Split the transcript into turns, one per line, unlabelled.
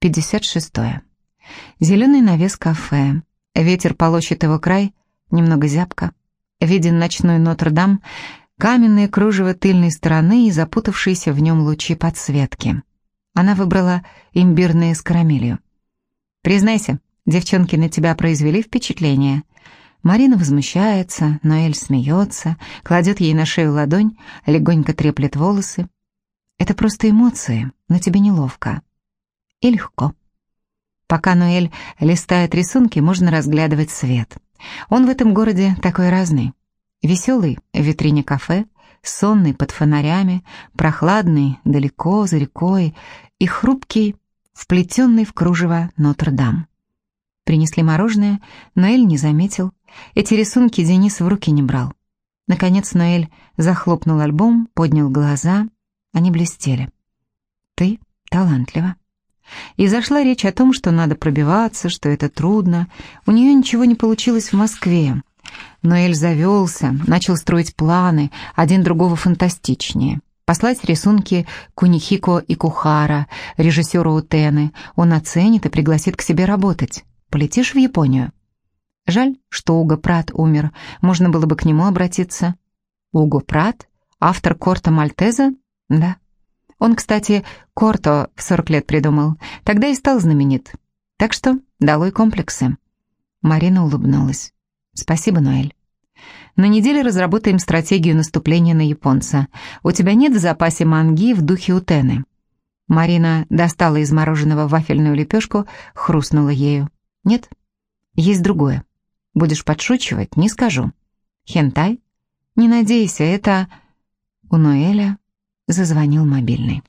56. Зеленый навес кафе. Ветер полощет его край, немного зябко. Виден ночной Нотр-Дам, каменные кружево тыльной стороны и запутавшиеся в нем лучи подсветки. Она выбрала имбирные с карамелью. «Признайся, девчонки на тебя произвели впечатление?» Марина возмущается, Ноэль смеется, кладет ей на шею ладонь, легонько треплет волосы. «Это просто эмоции, но тебе неловко». И легко. Пока Ноэль листает рисунки, можно разглядывать свет. Он в этом городе такой разный. Веселый в витрине кафе, сонный под фонарями, прохладный далеко за рекой и хрупкий, вплетенный в кружево Нотр-Дам. Принесли мороженое, Ноэль не заметил. Эти рисунки Денис в руки не брал. Наконец Ноэль захлопнул альбом, поднял глаза. Они блестели. «Ты талантлива». И зашла речь о том, что надо пробиваться, что это трудно. У нее ничего не получилось в Москве. Ноэль завелся, начал строить планы, один другого фантастичнее. Послать рисунки Кунихико и Кухара, режиссеру Утены. Он оценит и пригласит к себе работать. Полетишь в Японию? Жаль, что Уго Прат умер. Можно было бы к нему обратиться. Уго Прат? Автор Корта Мальтеза? Да. Он, кстати, Корто в 40 лет придумал. Тогда и стал знаменит. Так что долой комплексы. Марина улыбнулась. Спасибо, Ноэль. На неделе разработаем стратегию наступления на японца. У тебя нет в запасе манги в духе утены?» Марина достала из мороженого вафельную лепешку, хрустнула ею. «Нет, есть другое. Будешь подшучивать, не скажу. Хентай? Не надейся, это...» У Ноэля зазвонил мобильный.